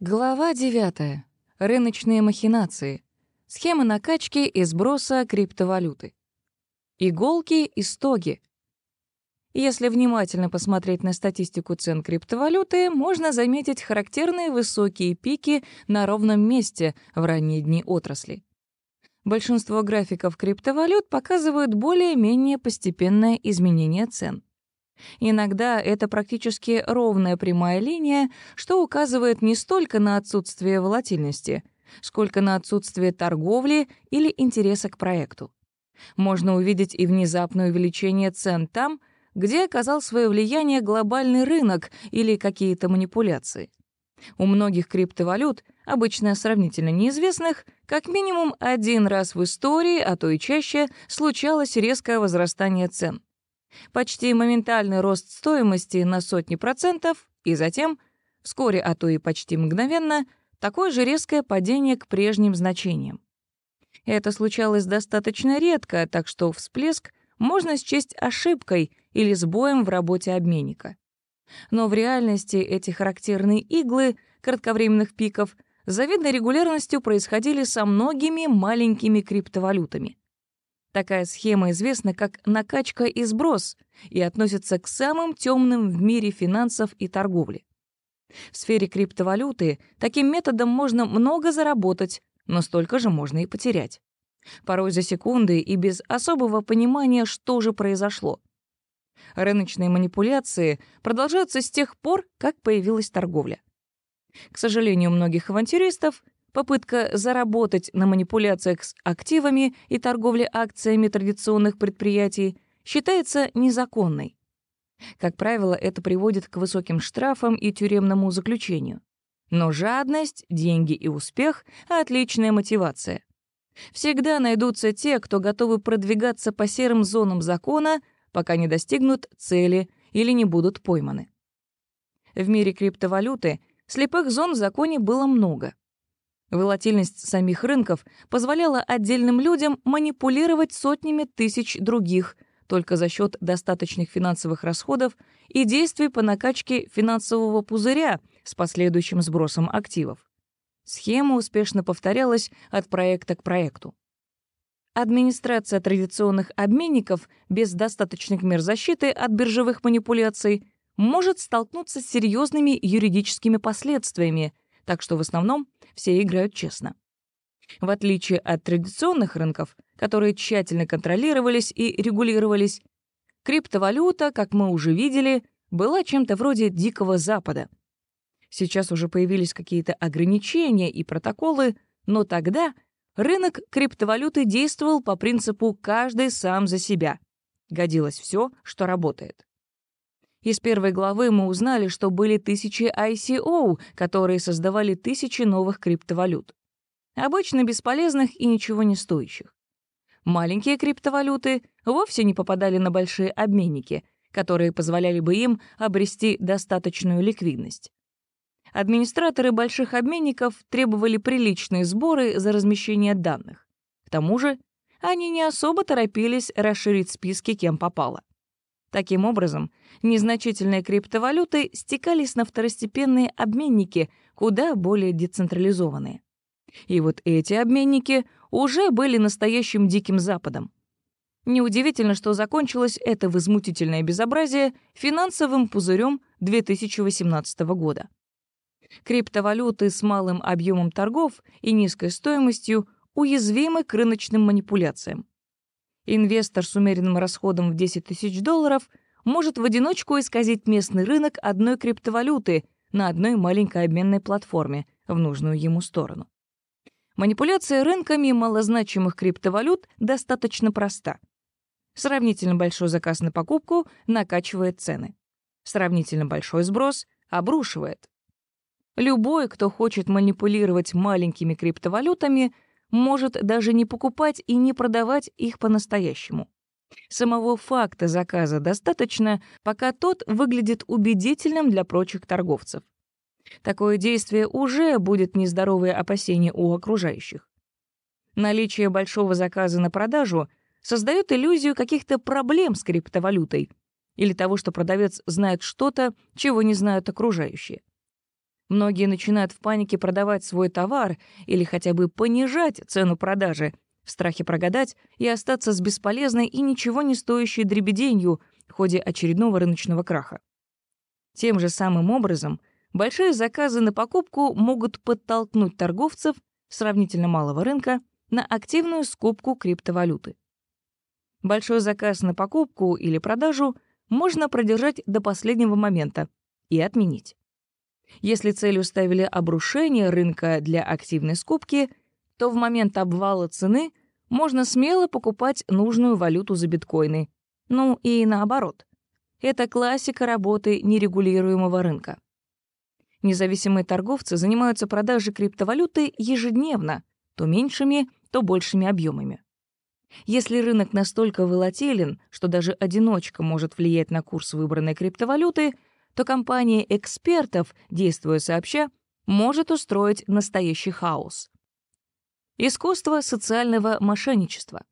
Глава 9. Рыночные махинации. Схема накачки и сброса криптовалюты. Иголки и стоги. Если внимательно посмотреть на статистику цен криптовалюты, можно заметить характерные высокие пики на ровном месте в ранние дни отрасли. Большинство графиков криптовалют показывают более-менее постепенное изменение цен. Иногда это практически ровная прямая линия, что указывает не столько на отсутствие волатильности, сколько на отсутствие торговли или интереса к проекту. Можно увидеть и внезапное увеличение цен там, где оказал свое влияние глобальный рынок или какие-то манипуляции. У многих криптовалют, обычно сравнительно неизвестных, как минимум один раз в истории, а то и чаще, случалось резкое возрастание цен. Почти моментальный рост стоимости на сотни процентов, и затем, вскоре, а то и почти мгновенно, такое же резкое падение к прежним значениям. Это случалось достаточно редко, так что всплеск можно счесть ошибкой или сбоем в работе обменника. Но в реальности эти характерные иглы кратковременных пиков завидной регулярностью происходили со многими маленькими криптовалютами. Такая схема известна как накачка и сброс и относится к самым темным в мире финансов и торговли. В сфере криптовалюты таким методом можно много заработать, но столько же можно и потерять. Порой за секунды и без особого понимания, что же произошло. Рыночные манипуляции продолжаются с тех пор, как появилась торговля. К сожалению, многих авантюристов Попытка заработать на манипуляциях с активами и торговле акциями традиционных предприятий считается незаконной. Как правило, это приводит к высоким штрафам и тюремному заключению. Но жадность, деньги и успех — отличная мотивация. Всегда найдутся те, кто готовы продвигаться по серым зонам закона, пока не достигнут цели или не будут пойманы. В мире криптовалюты слепых зон в законе было много — Волатильность самих рынков позволяла отдельным людям манипулировать сотнями тысяч других только за счет достаточных финансовых расходов и действий по накачке финансового пузыря с последующим сбросом активов. Схема успешно повторялась от проекта к проекту. Администрация традиционных обменников без достаточных мер защиты от биржевых манипуляций может столкнуться с серьезными юридическими последствиями, так что в основном все играют честно. В отличие от традиционных рынков, которые тщательно контролировались и регулировались, криптовалюта, как мы уже видели, была чем-то вроде Дикого Запада. Сейчас уже появились какие-то ограничения и протоколы, но тогда рынок криптовалюты действовал по принципу «каждый сам за себя». Годилось все, что работает. Из первой главы мы узнали, что были тысячи ICO, которые создавали тысячи новых криптовалют. Обычно бесполезных и ничего не стоящих. Маленькие криптовалюты вовсе не попадали на большие обменники, которые позволяли бы им обрести достаточную ликвидность. Администраторы больших обменников требовали приличные сборы за размещение данных. К тому же они не особо торопились расширить списки кем попало. Таким образом, незначительные криптовалюты стекались на второстепенные обменники, куда более децентрализованные. И вот эти обменники уже были настоящим Диким Западом. Неудивительно, что закончилось это возмутительное безобразие финансовым пузырем 2018 года. Криптовалюты с малым объемом торгов и низкой стоимостью уязвимы к рыночным манипуляциям. Инвестор с умеренным расходом в 10 тысяч долларов может в одиночку исказить местный рынок одной криптовалюты на одной маленькой обменной платформе в нужную ему сторону. Манипуляция рынками малозначимых криптовалют достаточно проста. Сравнительно большой заказ на покупку накачивает цены. Сравнительно большой сброс обрушивает. Любой, кто хочет манипулировать маленькими криптовалютами — может даже не покупать и не продавать их по-настоящему. Самого факта заказа достаточно, пока тот выглядит убедительным для прочих торговцев. Такое действие уже будет нездоровое опасение у окружающих. Наличие большого заказа на продажу создает иллюзию каких-то проблем с криптовалютой или того, что продавец знает что-то, чего не знают окружающие. Многие начинают в панике продавать свой товар или хотя бы понижать цену продажи, в страхе прогадать и остаться с бесполезной и ничего не стоящей дребеденью в ходе очередного рыночного краха. Тем же самым образом большие заказы на покупку могут подтолкнуть торговцев сравнительно малого рынка на активную скупку криптовалюты. Большой заказ на покупку или продажу можно продержать до последнего момента и отменить. Если целью ставили обрушение рынка для активной скупки — то в момент обвала цены можно смело покупать нужную валюту за биткоины. Ну и наоборот. Это классика работы нерегулируемого рынка. Независимые торговцы занимаются продажей криптовалюты ежедневно, то меньшими, то большими объемами. Если рынок настолько волатилен, что даже одиночка может влиять на курс выбранной криптовалюты, то компания экспертов, действуя сообща, может устроить настоящий хаос. Искусство социального мошенничества.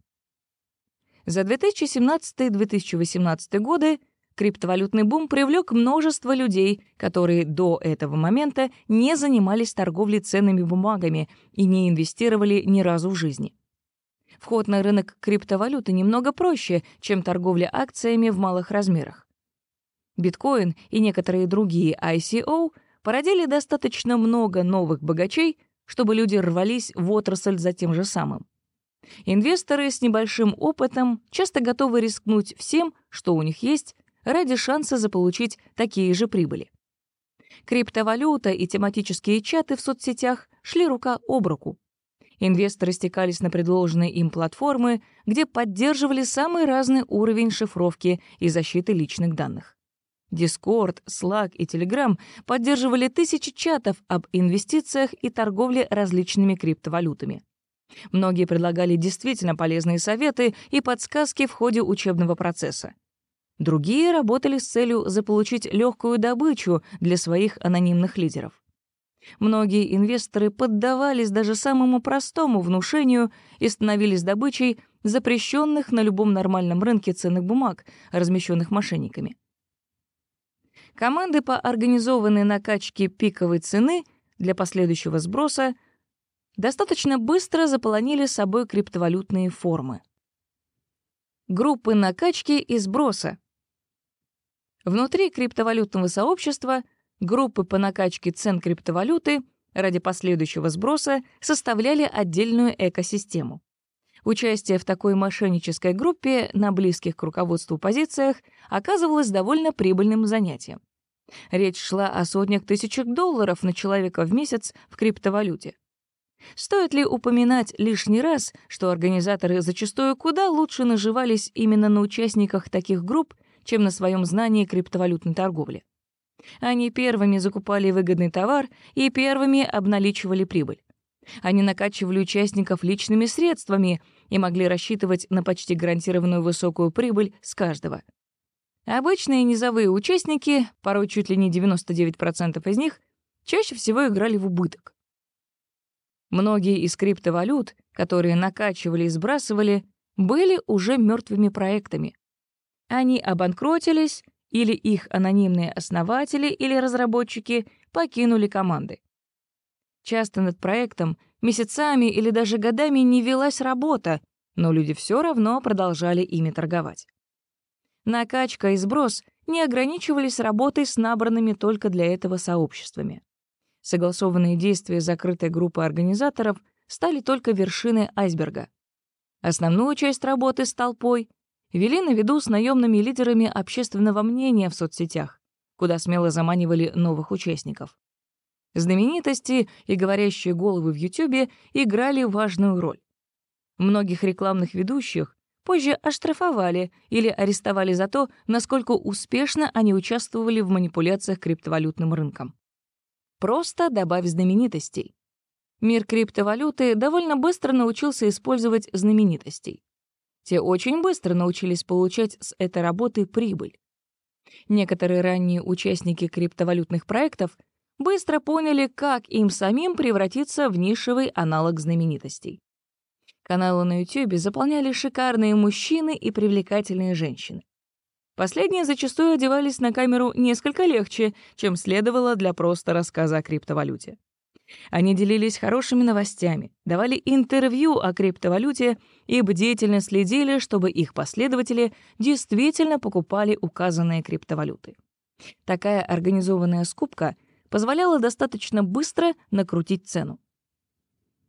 За 2017-2018 годы криптовалютный бум привлек множество людей, которые до этого момента не занимались торговлей ценными бумагами и не инвестировали ни разу в жизни. Вход на рынок криптовалюты немного проще, чем торговля акциями в малых размерах. Биткоин и некоторые другие ICO породили достаточно много новых богачей, чтобы люди рвались в отрасль за тем же самым. Инвесторы с небольшим опытом часто готовы рискнуть всем, что у них есть, ради шанса заполучить такие же прибыли. Криптовалюта и тематические чаты в соцсетях шли рука об руку. Инвесторы стекались на предложенные им платформы, где поддерживали самый разный уровень шифровки и защиты личных данных. Discord, Slack и Telegram поддерживали тысячи чатов об инвестициях и торговле различными криптовалютами. Многие предлагали действительно полезные советы и подсказки в ходе учебного процесса. Другие работали с целью заполучить легкую добычу для своих анонимных лидеров. Многие инвесторы поддавались даже самому простому внушению и становились добычей запрещенных на любом нормальном рынке ценных бумаг, размещенных мошенниками. Команды по организованной накачке пиковой цены для последующего сброса достаточно быстро заполонили собой криптовалютные формы. Группы накачки и сброса. Внутри криптовалютного сообщества группы по накачке цен криптовалюты ради последующего сброса составляли отдельную экосистему. Участие в такой мошеннической группе на близких к руководству позициях оказывалось довольно прибыльным занятием. Речь шла о сотнях тысячах долларов на человека в месяц в криптовалюте. Стоит ли упоминать лишний раз, что организаторы зачастую куда лучше наживались именно на участниках таких групп, чем на своем знании криптовалютной торговли? Они первыми закупали выгодный товар и первыми обналичивали прибыль. Они накачивали участников личными средствами и могли рассчитывать на почти гарантированную высокую прибыль с каждого. Обычные низовые участники, порой чуть ли не 99% из них, чаще всего играли в убыток. Многие из криптовалют, которые накачивали и сбрасывали, были уже мертвыми проектами. Они обанкротились, или их анонимные основатели или разработчики покинули команды. Часто над проектом месяцами или даже годами не велась работа, но люди все равно продолжали ими торговать. Накачка и сброс не ограничивались работой с набранными только для этого сообществами. Согласованные действия закрытой группы организаторов стали только вершиной айсберга. Основную часть работы с толпой вели на виду с наемными лидерами общественного мнения в соцсетях, куда смело заманивали новых участников. Знаменитости и говорящие головы в Ютубе играли важную роль. Многих рекламных ведущих позже оштрафовали или арестовали за то, насколько успешно они участвовали в манипуляциях криптовалютным рынком. Просто добавь знаменитостей. Мир криптовалюты довольно быстро научился использовать знаменитостей. Те очень быстро научились получать с этой работы прибыль. Некоторые ранние участники криптовалютных проектов быстро поняли, как им самим превратиться в нишевый аналог знаменитостей. Каналы на YouTube заполняли шикарные мужчины и привлекательные женщины. Последние зачастую одевались на камеру несколько легче, чем следовало для просто рассказа о криптовалюте. Они делились хорошими новостями, давали интервью о криптовалюте и бдительно следили, чтобы их последователи действительно покупали указанные криптовалюты. Такая организованная скупка позволяла достаточно быстро накрутить цену.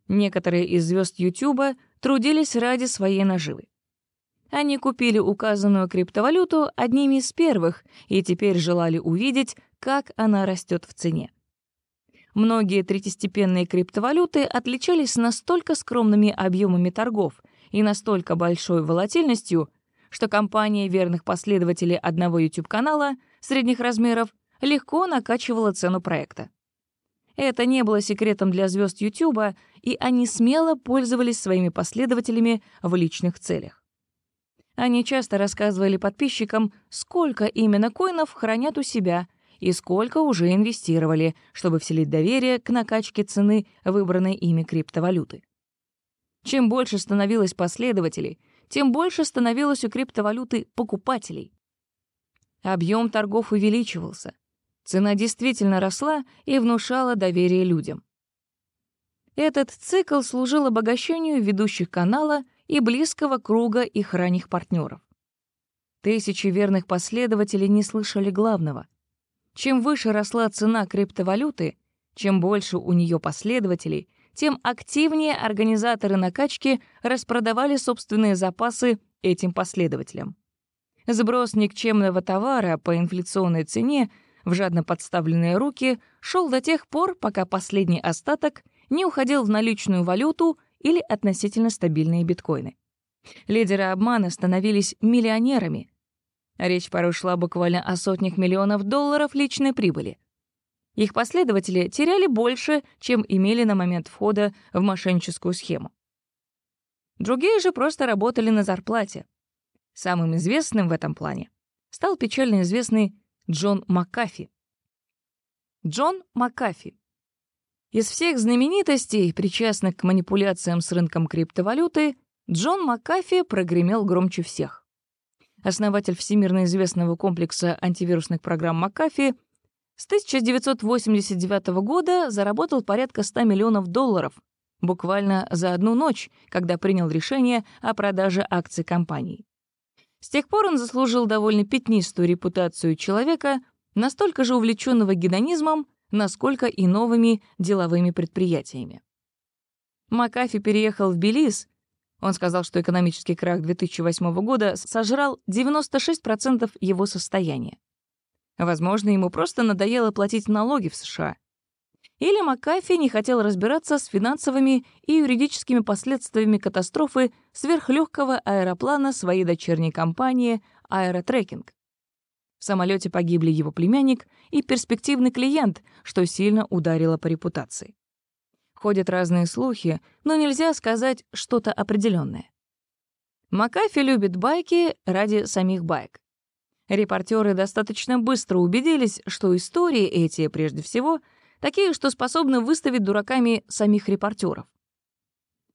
Некоторые из звезд Ютуба трудились ради своей наживы. Они купили указанную криптовалюту одними из первых и теперь желали увидеть, как она растет в цене. Многие третьестепенные криптовалюты отличались настолько скромными объемами торгов и настолько большой волатильностью, что компания верных последователей одного YouTube-канала средних размеров легко накачивала цену проекта. Это не было секретом для звезд YouTube, и они смело пользовались своими последователями в личных целях. Они часто рассказывали подписчикам, сколько именно коинов хранят у себя и сколько уже инвестировали, чтобы вселить доверие к накачке цены выбранной ими криптовалюты. Чем больше становилось последователей, тем больше становилось у криптовалюты покупателей. Объем торгов увеличивался. Цена действительно росла и внушала доверие людям. Этот цикл служил обогащению ведущих канала — и близкого круга их ранних партнеров. Тысячи верных последователей не слышали главного. Чем выше росла цена криптовалюты, чем больше у нее последователей, тем активнее организаторы накачки распродавали собственные запасы этим последователям. Сброс никчемного товара по инфляционной цене в жадно подставленные руки шел до тех пор, пока последний остаток не уходил в наличную валюту или относительно стабильные биткоины. Лидеры обмана становились миллионерами. Речь порой шла буквально о сотнях миллионов долларов личной прибыли. Их последователи теряли больше, чем имели на момент входа в мошенническую схему. Другие же просто работали на зарплате. Самым известным в этом плане стал печально известный Джон Маккафи. Джон Маккафи из всех знаменитостей, причастных к манипуляциям с рынком криптовалюты, Джон Макафи прогремел громче всех. Основатель всемирно известного комплекса антивирусных программ Макафи с 1989 года заработал порядка 100 миллионов долларов буквально за одну ночь, когда принял решение о продаже акций компании. С тех пор он заслужил довольно пятнистую репутацию человека, настолько же увлеченного гедонизмом, насколько и новыми деловыми предприятиями. Макафи переехал в Белиз. Он сказал, что экономический крах 2008 года сожрал 96% его состояния. Возможно, ему просто надоело платить налоги в США. Или Макафи не хотел разбираться с финансовыми и юридическими последствиями катастрофы сверхлегкого аэроплана своей дочерней компании «Аэротрекинг». В самолете погибли его племянник и перспективный клиент, что сильно ударило по репутации. Ходят разные слухи, но нельзя сказать что-то определенное. Макафи любит байки ради самих байк. Репортеры достаточно быстро убедились, что истории эти, прежде всего, такие, что способны выставить дураками самих репортеров.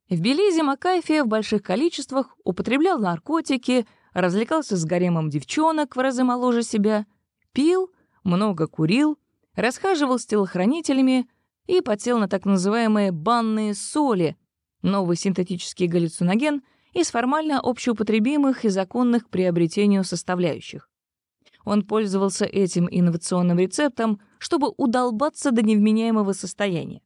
В Белизе Макафи в больших количествах употреблял наркотики, развлекался с гаремом девчонок в разы моложе себя, пил, много курил, расхаживал с телохранителями и потел на так называемые банные соли, новый синтетический галлюциноген из формально общеупотребимых и законных приобретению составляющих. Он пользовался этим инновационным рецептом, чтобы удолбаться до невменяемого состояния.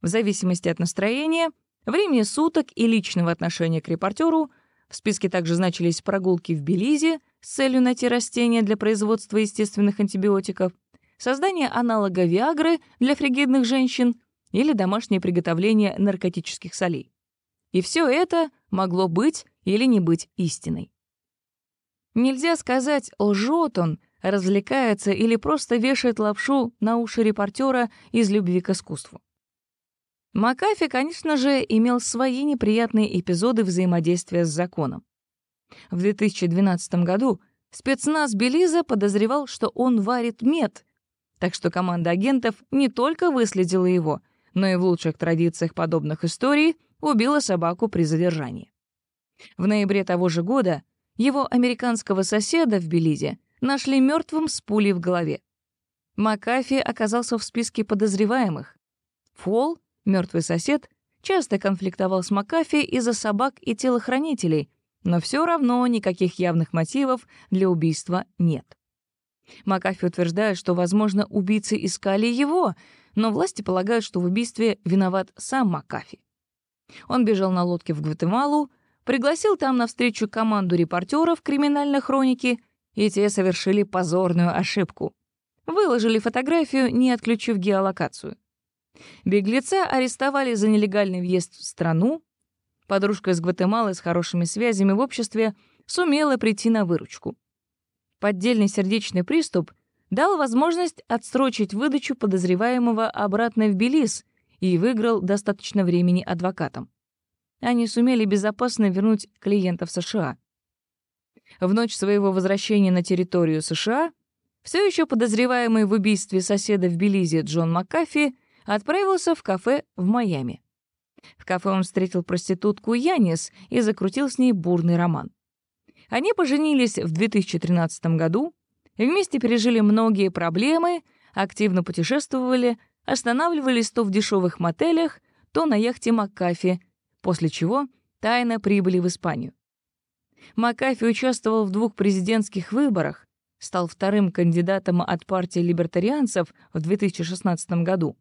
В зависимости от настроения, времени суток и личного отношения к репортеру в списке также значились прогулки в Белизе с целью найти растения для производства естественных антибиотиков, создание аналога Виагры для фригидных женщин или домашнее приготовление наркотических солей. И все это могло быть или не быть истиной. Нельзя сказать, лжет он, развлекается или просто вешает лапшу на уши репортера из любви к искусству. Макафи, конечно же, имел свои неприятные эпизоды взаимодействия с законом. В 2012 году спецназ Белиза подозревал, что он варит мет, так что команда агентов не только выследила его, но и в лучших традициях подобных историй убила собаку при задержании. В ноябре того же года Его американского соседа в Белизе нашли мертвым с пулей в голове. Макафи оказался в списке подозреваемых. Фол, мертвый сосед, часто конфликтовал с Макафи из-за собак и телохранителей, но все равно никаких явных мотивов для убийства нет. Макафи утверждает, что, возможно, убийцы искали его, но власти полагают, что в убийстве виноват сам Макафи. Он бежал на лодке в Гватемалу, пригласил там на встречу команду репортеров криминальной хроники, и те совершили позорную ошибку. Выложили фотографию, не отключив геолокацию. Беглеца арестовали за нелегальный въезд в страну. Подружка из Гватемалы с хорошими связями в обществе сумела прийти на выручку. Поддельный сердечный приступ дал возможность отсрочить выдачу подозреваемого обратно в Белиз и выиграл достаточно времени адвокатам. Они сумели безопасно вернуть клиента в США. В ночь своего возвращения на территорию США все еще подозреваемый в убийстве соседа в Белизе Джон Маккафи отправился в кафе в Майами. В кафе он встретил проститутку Янис и закрутил с ней бурный роман. Они поженились в 2013 году, вместе пережили многие проблемы, активно путешествовали, останавливались то в дешевых мотелях, то на яхте Маккафи, после чего тайно прибыли в Испанию. Маккафи участвовал в двух президентских выборах, стал вторым кандидатом от партии либертарианцев в 2016 году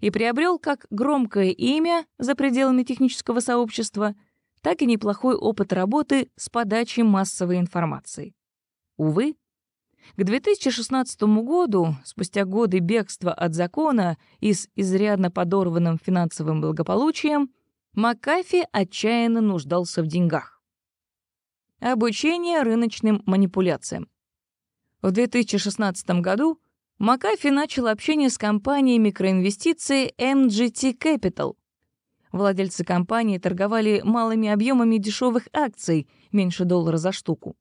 и приобрел как громкое имя за пределами технического сообщества, так и неплохой опыт работы с подачей массовой информации. Увы, к 2016 году, спустя годы бегства от закона и с изрядно подорванным финансовым благополучием, Макафи отчаянно нуждался в деньгах. Обучение рыночным манипуляциям. В 2016 году Макафи начал общение с компанией микроинвестиций MGT Capital. Владельцы компании торговали малыми объемами дешевых акций, меньше доллара за штуку.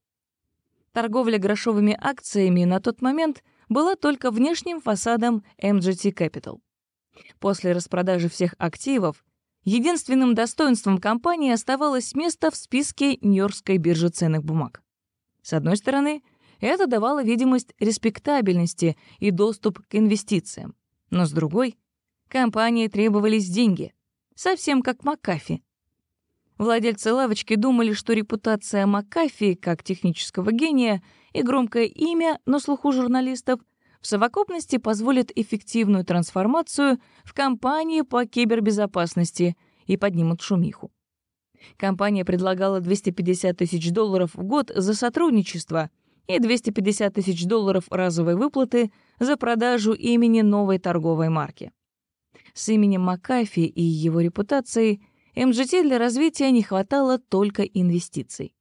Торговля грошовыми акциями на тот момент была только внешним фасадом MGT Capital. После распродажи всех активов Единственным достоинством компании оставалось место в списке Нью-Йоркской биржи ценных бумаг. С одной стороны, это давало видимость респектабельности и доступ к инвестициям. Но с другой, компании требовались деньги, совсем как Макафи. Владельцы лавочки думали, что репутация Макафи как технического гения и громкое имя на слуху журналистов в совокупности позволят эффективную трансформацию в компанию по кибербезопасности и поднимут шумиху. Компания предлагала 250 тысяч долларов в год за сотрудничество и 250 тысяч долларов разовой выплаты за продажу имени новой торговой марки. С именем Макафи и его репутацией МЖТ для развития не хватало только инвестиций.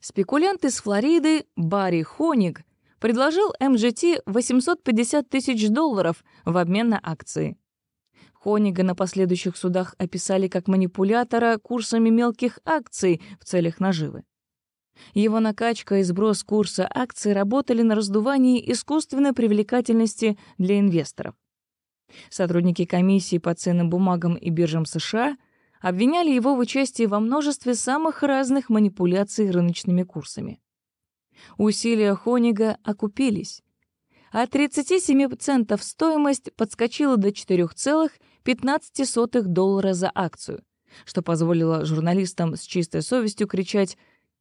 Спекулянт из Флориды Барри Хоник предложил МЖТ 850 тысяч долларов в обмен на акции. Хонига на последующих судах описали как манипулятора курсами мелких акций в целях наживы. Его накачка и сброс курса акций работали на раздувании искусственной привлекательности для инвесторов. Сотрудники комиссии по ценным бумагам и биржам США обвиняли его в участии во множестве самых разных манипуляций рыночными курсами. Усилия Хонига окупились. От 37 центов стоимость подскочила до 4,15 доллара за акцию, что позволило журналистам с чистой совестью кричать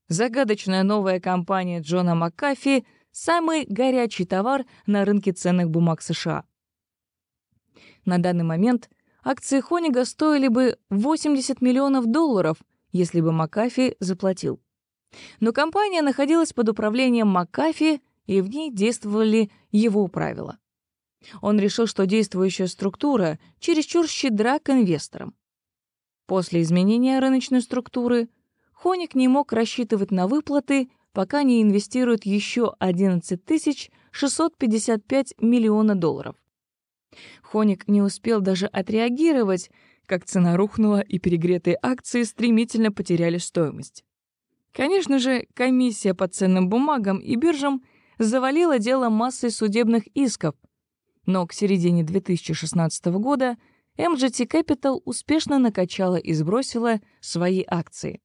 «Загадочная новая компания Джона Маккафи — самый горячий товар на рынке ценных бумаг США». На данный момент акции Хонига стоили бы 80 миллионов долларов, если бы Маккафи заплатил. Но компания находилась под управлением Маккафи, и в ней действовали его правила. Он решил, что действующая структура чересчур щедра к инвесторам. После изменения рыночной структуры Хоник не мог рассчитывать на выплаты, пока не инвестирует еще 11 655 миллиона долларов. Хоник не успел даже отреагировать, как цена рухнула и перегретые акции стремительно потеряли стоимость. Конечно же, комиссия по ценным бумагам и биржам завалила дело массой судебных исков, но к середине 2016 года MGT Capital успешно накачала и сбросила свои акции.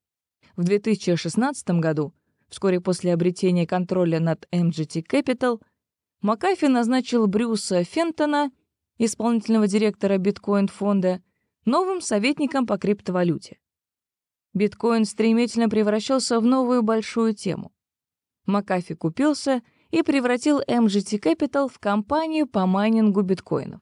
В 2016 году Вскоре после обретения контроля над MGT Capital Макафи назначил Брюса Фентона, исполнительного директора биткоин-фонда, новым советником по криптовалюте. Биткоин стремительно превращался в новую большую тему. Макафи купился и превратил MGT Capital в компанию по майнингу биткоинов.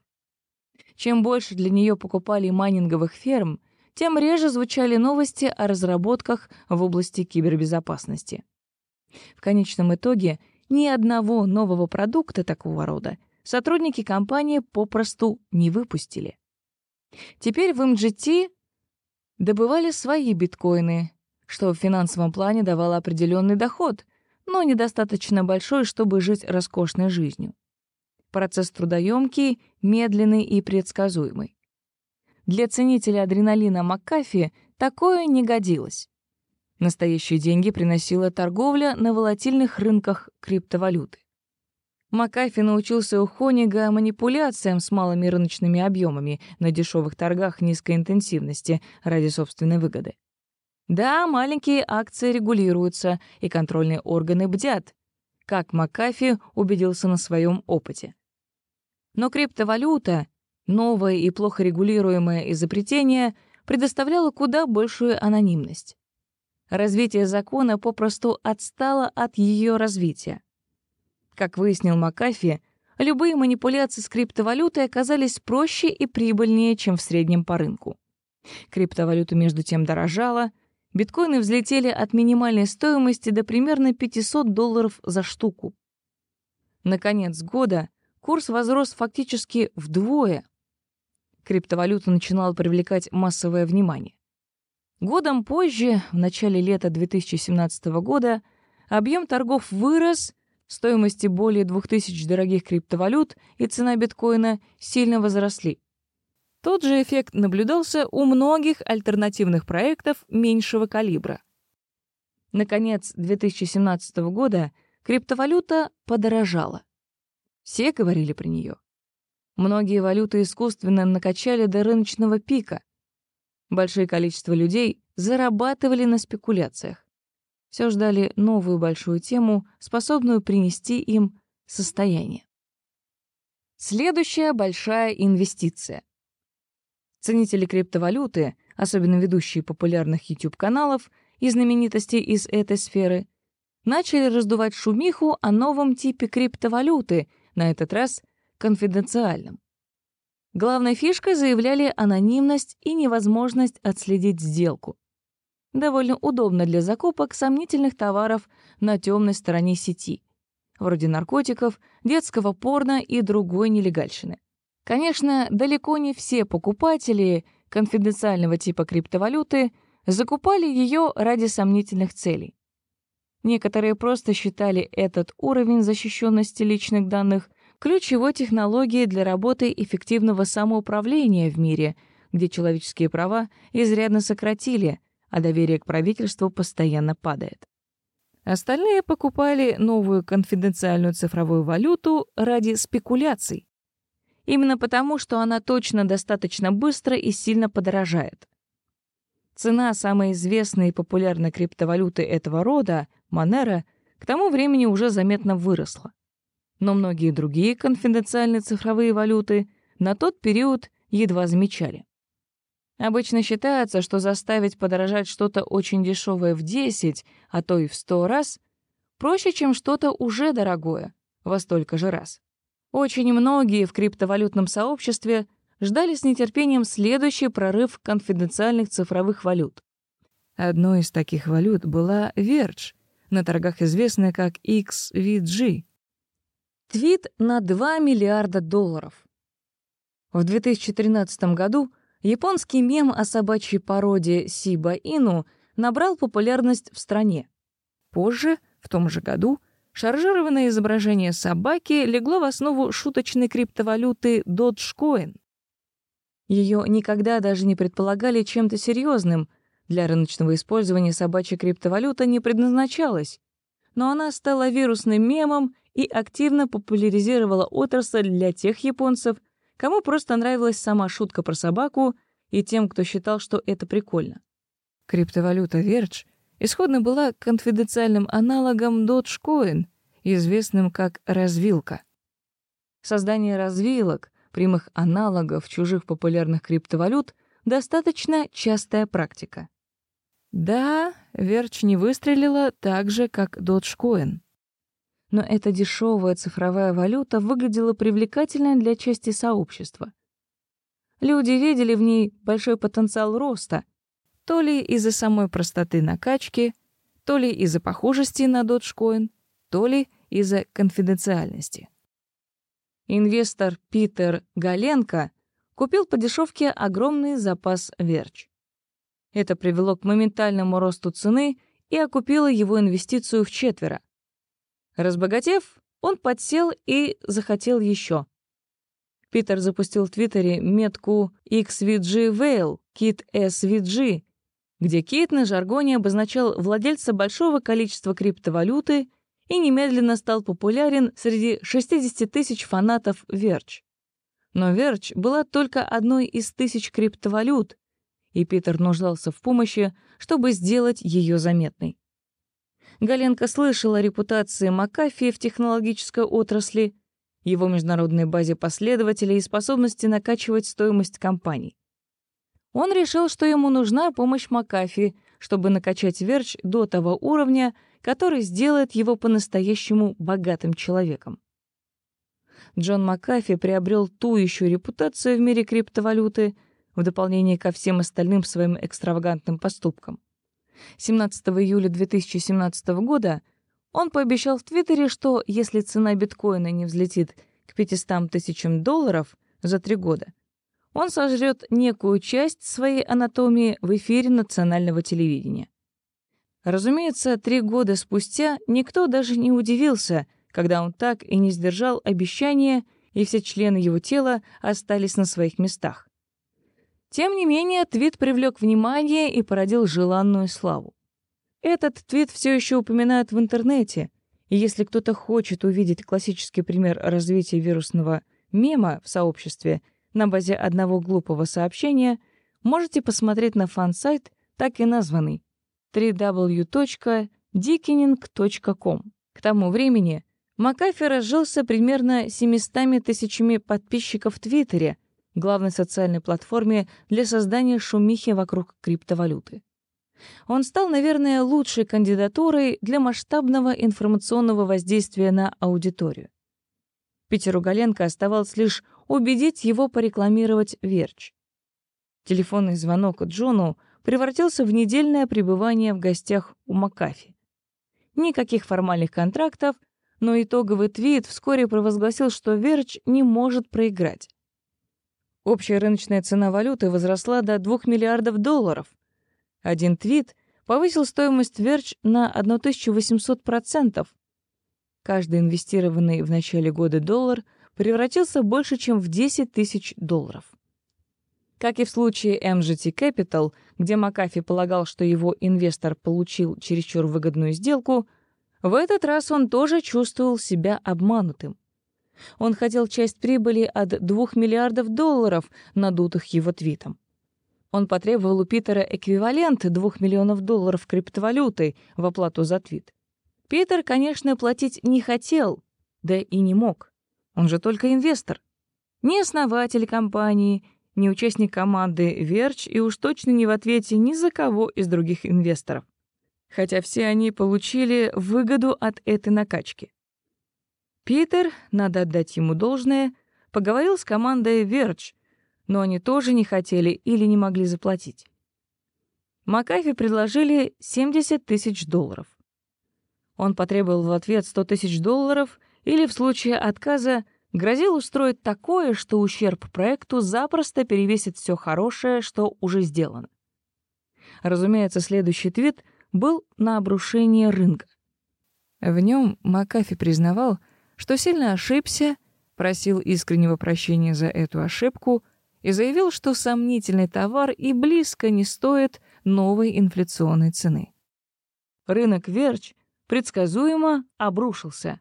Чем больше для нее покупали майнинговых ферм, тем реже звучали новости о разработках в области кибербезопасности. В конечном итоге ни одного нового продукта такого рода сотрудники компании попросту не выпустили. Теперь в MGT добывали свои биткоины, что в финансовом плане давало определенный доход, но недостаточно большой, чтобы жить роскошной жизнью. Процесс трудоемкий, медленный и предсказуемый. Для ценителя адреналина Маккафи такое не годилось. Настоящие деньги приносила торговля на волатильных рынках криптовалюты. Макафи научился у Хонига манипуляциям с малыми рыночными объемами на дешевых торгах низкой интенсивности ради собственной выгоды. Да, маленькие акции регулируются, и контрольные органы бдят, как Макафи убедился на своем опыте. Но криптовалюта, новое и плохо регулируемое изобретение, предоставляло куда большую анонимность. Развитие закона попросту отстало от ее развития. Как выяснил Макафи, любые манипуляции с криптовалютой оказались проще и прибыльнее, чем в среднем по рынку. Криптовалюта между тем дорожала, биткоины взлетели от минимальной стоимости до примерно 500 долларов за штуку. На конец года курс возрос фактически вдвое. Криптовалюта начинала привлекать массовое внимание. Годом позже, в начале лета 2017 года, объем торгов вырос, стоимости более 2000 дорогих криптовалют и цена биткоина сильно возросли. Тот же эффект наблюдался у многих альтернативных проектов меньшего калибра. Наконец 2017 года криптовалюта подорожала. Все говорили про нее. Многие валюты искусственно накачали до рыночного пика. Большое количество людей зарабатывали на спекуляциях. Все ждали новую большую тему, способную принести им состояние. Следующая большая инвестиция. Ценители криптовалюты, особенно ведущие популярных YouTube-каналов и знаменитостей из этой сферы, начали раздувать шумиху о новом типе криптовалюты, на этот раз конфиденциальном. Главной фишкой заявляли анонимность и невозможность отследить сделку. Довольно удобно для закупок сомнительных товаров на темной стороне сети, вроде наркотиков, детского порно и другой нелегальщины. Конечно, далеко не все покупатели конфиденциального типа криптовалюты закупали ее ради сомнительных целей. Некоторые просто считали этот уровень защищенности личных данных ключевой технологией для работы эффективного самоуправления в мире, где человеческие права изрядно сократили, а доверие к правительству постоянно падает. Остальные покупали новую конфиденциальную цифровую валюту ради спекуляций. Именно потому, что она точно достаточно быстро и сильно подорожает. Цена самой известной и популярной криптовалюты этого рода, Monero, к тому времени уже заметно выросла но многие другие конфиденциальные цифровые валюты на тот период едва замечали. Обычно считается, что заставить подорожать что-то очень дешевое в 10, а то и в 100 раз проще, чем что-то уже дорогое во столько же раз. Очень многие в криптовалютном сообществе ждали с нетерпением следующий прорыв конфиденциальных цифровых валют. Одной из таких валют была Verge, на торгах известная как XVG, Твит на 2 миллиарда долларов. В 2013 году японский мем о собачьей породе Сиба Ину набрал популярность в стране. Позже, в том же году, шаржированное изображение собаки легло в основу шуточной криптовалюты Dogecoin. Ее никогда даже не предполагали чем-то серьезным. Для рыночного использования собачья криптовалюта не предназначалась. Но она стала вирусным мемом и активно популяризировала отрасль для тех японцев, кому просто нравилась сама шутка про собаку, и тем, кто считал, что это прикольно. Криптовалюта Verge — исходно была конфиденциальным аналогом Dogecoin, известным как развилка. Создание развилок, прямых аналогов чужих популярных криптовалют, достаточно частая практика. Да, Верч не выстрелила так же, как Dogecoin. Но эта дешевая цифровая валюта выглядела привлекательной для части сообщества. Люди видели в ней большой потенциал роста, то ли из-за самой простоты накачки, то ли из-за похожести на Dogecoin, то ли из-за конфиденциальности. Инвестор Питер Галенко купил по дешевке огромный запас Верч. Это привело к моментальному росту цены и окупило его инвестицию в четверо. Разбогатев, он подсел и захотел еще. Питер запустил в Твиттере метку XVG Whale, Kit SVG, где Кит на жаргоне обозначал владельца большого количества криптовалюты и немедленно стал популярен среди 60 тысяч фанатов Верч. Но Верч была только одной из тысяч криптовалют, и Питер нуждался в помощи, чтобы сделать ее заметной. Галенко слышал о репутации Макафи в технологической отрасли, его международной базе последователей и способности накачивать стоимость компаний. Он решил, что ему нужна помощь Макафи, чтобы накачать Верч до того уровня, который сделает его по-настоящему богатым человеком. Джон Макафи приобрел ту еще репутацию в мире криптовалюты — в дополнение ко всем остальным своим экстравагантным поступкам. 17 июля 2017 года он пообещал в Твиттере, что если цена биткоина не взлетит к 500 тысячам долларов за три года, он сожрет некую часть своей анатомии в эфире национального телевидения. Разумеется, три года спустя никто даже не удивился, когда он так и не сдержал обещания, и все члены его тела остались на своих местах. Тем не менее, твит привлек внимание и породил желанную славу. Этот твит все еще упоминают в интернете, и если кто-то хочет увидеть классический пример развития вирусного мема в сообществе на базе одного глупого сообщения, можете посмотреть на фан-сайт, так и названный www.dickening.com. К тому времени Макафи разжился примерно 700 тысячами подписчиков в Твиттере, главной социальной платформе для создания шумихи вокруг криптовалюты. Он стал, наверное, лучшей кандидатурой для масштабного информационного воздействия на аудиторию. Питеру Галенко оставалось лишь убедить его порекламировать Верч. Телефонный звонок Джону превратился в недельное пребывание в гостях у Макафи. Никаких формальных контрактов, но итоговый твит вскоре провозгласил, что Верч не может проиграть. Общая рыночная цена валюты возросла до 2 миллиардов долларов. Один твит повысил стоимость Верч на 1800%. Каждый инвестированный в начале года доллар превратился больше, чем в 10 тысяч долларов. Как и в случае MGT Capital, где Макафи полагал, что его инвестор получил чересчур выгодную сделку, в этот раз он тоже чувствовал себя обманутым. Он хотел часть прибыли от 2 миллиардов долларов, надутых его твитом. Он потребовал у Питера эквивалент 2 миллионов долларов криптовалюты в оплату за твит. Питер, конечно, платить не хотел, да и не мог. Он же только инвестор. Не основатель компании, не участник команды Верч и уж точно не в ответе ни за кого из других инвесторов. Хотя все они получили выгоду от этой накачки. Питер, надо отдать ему должное, поговорил с командой Верч, но они тоже не хотели или не могли заплатить. Макафи предложили 70 тысяч долларов. Он потребовал в ответ 100 тысяч долларов или в случае отказа грозил устроить такое, что ущерб проекту запросто перевесит все хорошее, что уже сделано. Разумеется, следующий твит был на обрушение рынка. В нем Макафи признавал, что сильно ошибся, просил искреннего прощения за эту ошибку и заявил, что сомнительный товар и близко не стоит новой инфляционной цены. Рынок Верч предсказуемо обрушился.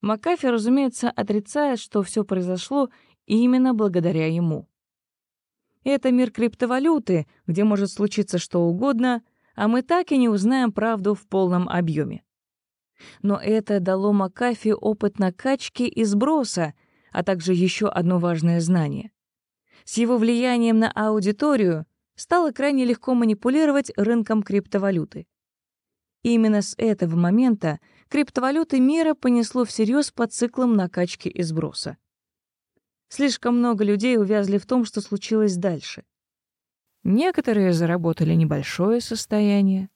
Макафи, разумеется, отрицает, что все произошло именно благодаря ему. Это мир криптовалюты, где может случиться что угодно, а мы так и не узнаем правду в полном объеме. Но это дало Макафи опыт накачки и сброса, а также еще одно важное знание. С его влиянием на аудиторию стало крайне легко манипулировать рынком криптовалюты. Именно с этого момента криптовалюты мира понесло всерьез по циклам накачки и сброса. Слишком много людей увязли в том, что случилось дальше. Некоторые заработали небольшое состояние,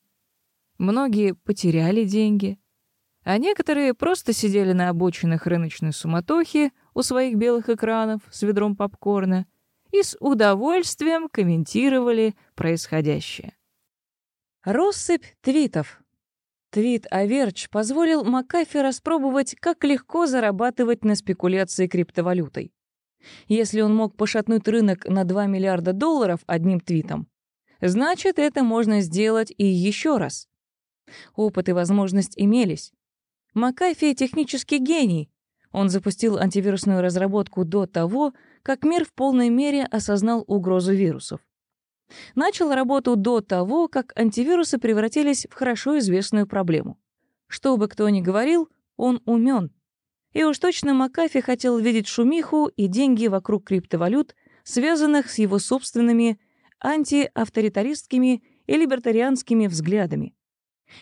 многие потеряли деньги, а некоторые просто сидели на обочинах рыночной суматохи у своих белых экранов с ведром попкорна и с удовольствием комментировали происходящее. Россыпь твитов. Твит о Verge позволил Макафи распробовать, как легко зарабатывать на спекуляции криптовалютой. Если он мог пошатнуть рынок на 2 миллиарда долларов одним твитом, значит, это можно сделать и еще раз. Опыт и возможность имелись. Макафи — технический гений. Он запустил антивирусную разработку до того, как мир в полной мере осознал угрозу вирусов. Начал работу до того, как антивирусы превратились в хорошо известную проблему. Что бы кто ни говорил, он умен. И уж точно Макафи хотел видеть шумиху и деньги вокруг криптовалют, связанных с его собственными антиавторитаристскими и либертарианскими взглядами.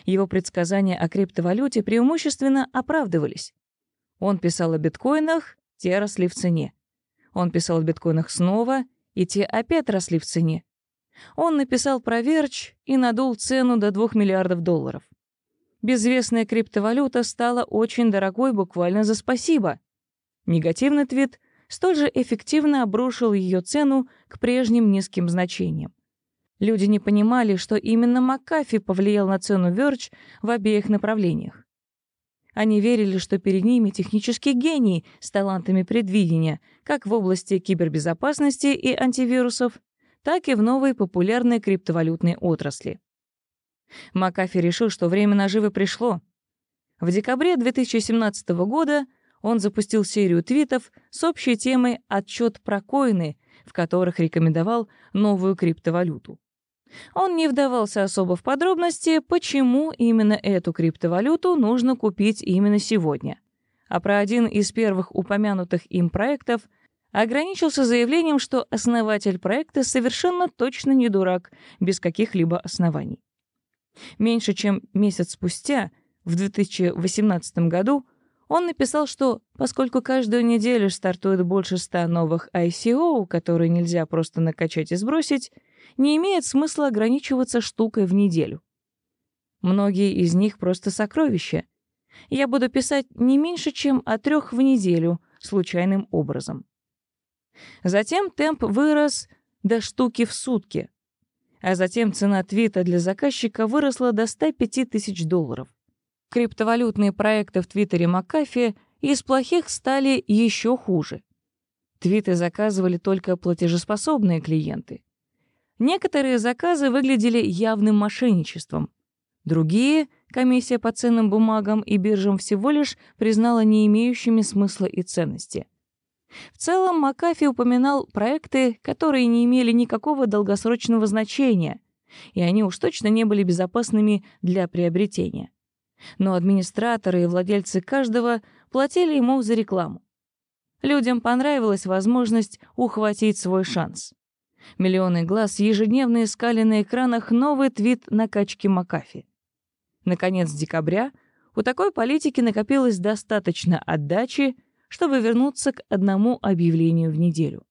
Его предсказания о криптовалюте преимущественно оправдывались. Он писал о биткоинах, те росли в цене. Он писал о биткоинах снова, и те опять росли в цене. Он написал про Верч и надул цену до 2 миллиардов долларов безвестная криптовалюта стала очень дорогой буквально за спасибо. Негативный твит столь же эффективно обрушил ее цену к прежним низким значениям. Люди не понимали, что именно Макафи повлиял на цену Verge в обеих направлениях. Они верили, что перед ними технический гений с талантами предвидения, как в области кибербезопасности и антивирусов, так и в новой популярной криптовалютной отрасли. Макафи решил, что время наживы пришло. В декабре 2017 года он запустил серию твитов с общей темой «Отчет про коины», в которых рекомендовал новую криптовалюту. Он не вдавался особо в подробности, почему именно эту криптовалюту нужно купить именно сегодня. А про один из первых упомянутых им проектов ограничился заявлением, что основатель проекта совершенно точно не дурак, без каких-либо оснований. Меньше чем месяц спустя, в 2018 году, он написал, что поскольку каждую неделю стартует больше ста новых ICO, которые нельзя просто накачать и сбросить, не имеет смысла ограничиваться штукой в неделю. Многие из них просто сокровища. Я буду писать не меньше, чем о трех в неделю, случайным образом. Затем темп вырос до штуки в сутки, а затем цена твита для заказчика выросла до 105 тысяч долларов. Криптовалютные проекты в Твиттере Макафи из плохих стали еще хуже. Твиты заказывали только платежеспособные клиенты. Некоторые заказы выглядели явным мошенничеством. Другие комиссия по ценным бумагам и биржам всего лишь признала не имеющими смысла и ценности — в целом, Макафи упоминал проекты, которые не имели никакого долгосрочного значения, и они уж точно не были безопасными для приобретения. Но администраторы и владельцы каждого платили ему за рекламу. Людям понравилась возможность ухватить свой шанс. Миллионы глаз ежедневно искали на экранах новый твит накачки Макафи. Наконец декабря у такой политики накопилось достаточно отдачи, чтобы вернуться к одному объявлению в неделю.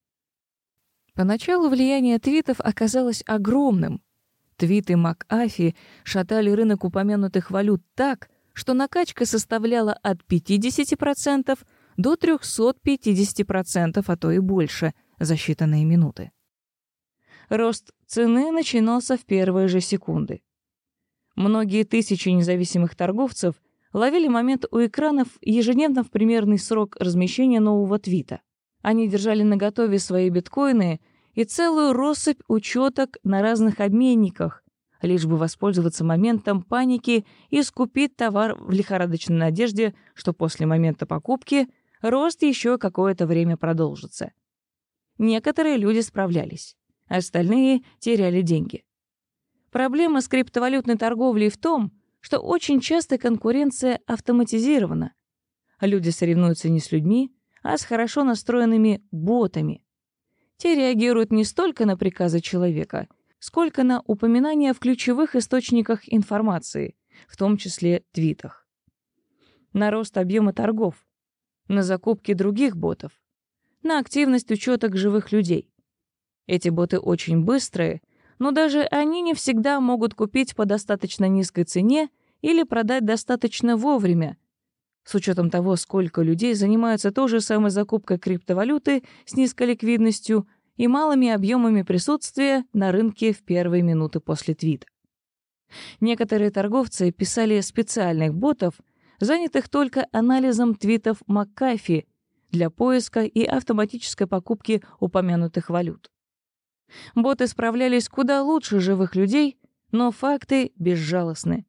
Поначалу влияние твитов оказалось огромным. Твиты МакАфи шатали рынок упомянутых валют так, что накачка составляла от 50% до 350%, а то и больше за считанные минуты. Рост цены начинался в первые же секунды. Многие тысячи независимых торговцев ловили момент у экранов ежедневно в примерный срок размещения нового твита. Они держали наготове свои биткоины и целую россыпь учеток на разных обменниках, лишь бы воспользоваться моментом паники и скупить товар в лихорадочной надежде, что после момента покупки рост еще какое-то время продолжится. Некоторые люди справлялись, остальные теряли деньги. Проблема с криптовалютной торговлей в том, что очень часто конкуренция автоматизирована. Люди соревнуются не с людьми, а с хорошо настроенными ботами. Те реагируют не столько на приказы человека, сколько на упоминания в ключевых источниках информации, в том числе твитах. На рост объема торгов, на закупки других ботов, на активность учеток живых людей. Эти боты очень быстрые, но даже они не всегда могут купить по достаточно низкой цене или продать достаточно вовремя, с учетом того, сколько людей занимаются той же самой закупкой криптовалюты с низкой ликвидностью и малыми объемами присутствия на рынке в первые минуты после твита. Некоторые торговцы писали специальных ботов, занятых только анализом твитов Маккафи для поиска и автоматической покупки упомянутых валют. Боты справлялись куда лучше живых людей, но факты безжалостны.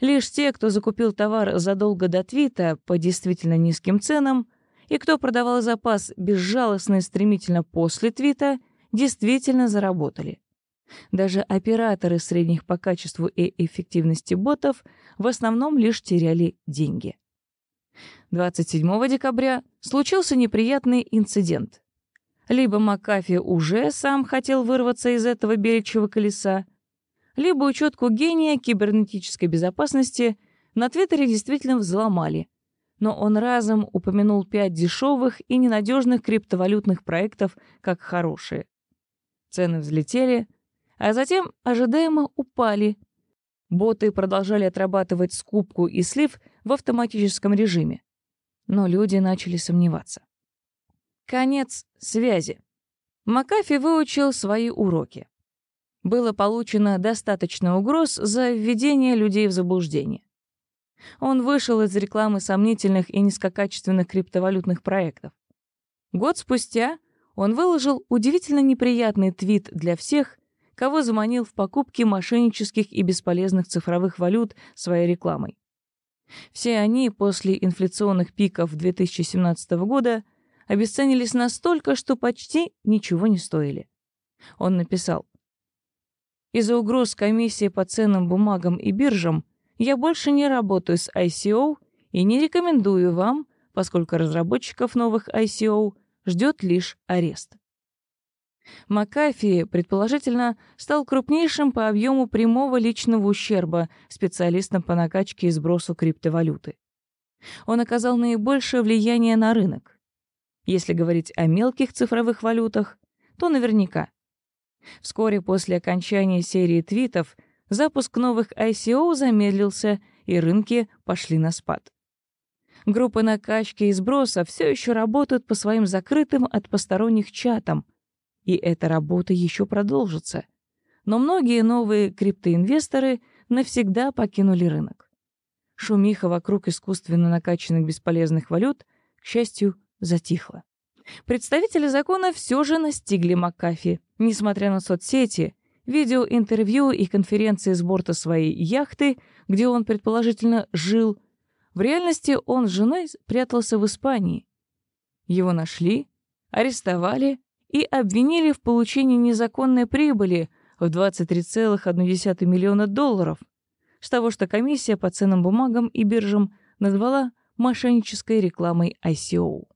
Лишь те, кто закупил товар задолго до твита по действительно низким ценам, и кто продавал запас безжалостно и стремительно после твита, действительно заработали. Даже операторы средних по качеству и эффективности ботов в основном лишь теряли деньги. 27 декабря случился неприятный инцидент. Либо Макафи уже сам хотел вырваться из этого беличьего колеса, либо учетку гения кибернетической безопасности на Твиттере действительно взломали. Но он разом упомянул пять дешевых и ненадежных криптовалютных проектов как хорошие. Цены взлетели, а затем ожидаемо упали. Боты продолжали отрабатывать скупку и слив в автоматическом режиме. Но люди начали сомневаться. Конец связи. Макафи выучил свои уроки было получено достаточно угроз за введение людей в заблуждение. Он вышел из рекламы сомнительных и низкокачественных криптовалютных проектов. Год спустя он выложил удивительно неприятный твит для всех, кого заманил в покупки мошеннических и бесполезных цифровых валют своей рекламой. Все они после инфляционных пиков 2017 года обесценились настолько, что почти ничего не стоили. Он написал, из-за угроз комиссии по ценным бумагам и биржам я больше не работаю с ICO и не рекомендую вам, поскольку разработчиков новых ICO ждет лишь арест. Макафи, предположительно, стал крупнейшим по объему прямого личного ущерба специалистом по накачке и сбросу криптовалюты. Он оказал наибольшее влияние на рынок. Если говорить о мелких цифровых валютах, то наверняка Вскоре после окончания серии твитов запуск новых ICO замедлился, и рынки пошли на спад. Группы накачки и сброса все еще работают по своим закрытым от посторонних чатам, и эта работа еще продолжится. Но многие новые криптоинвесторы навсегда покинули рынок. Шумиха вокруг искусственно накачанных бесполезных валют, к счастью, затихла. Представители закона все же настигли Маккафи. Несмотря на соцсети, видеоинтервью и конференции с борта своей яхты, где он предположительно жил, в реальности он с женой прятался в Испании. Его нашли, арестовали и обвинили в получении незаконной прибыли в 23,1 миллиона долларов с того, что комиссия по ценным бумагам и биржам назвала мошеннической рекламой ICO.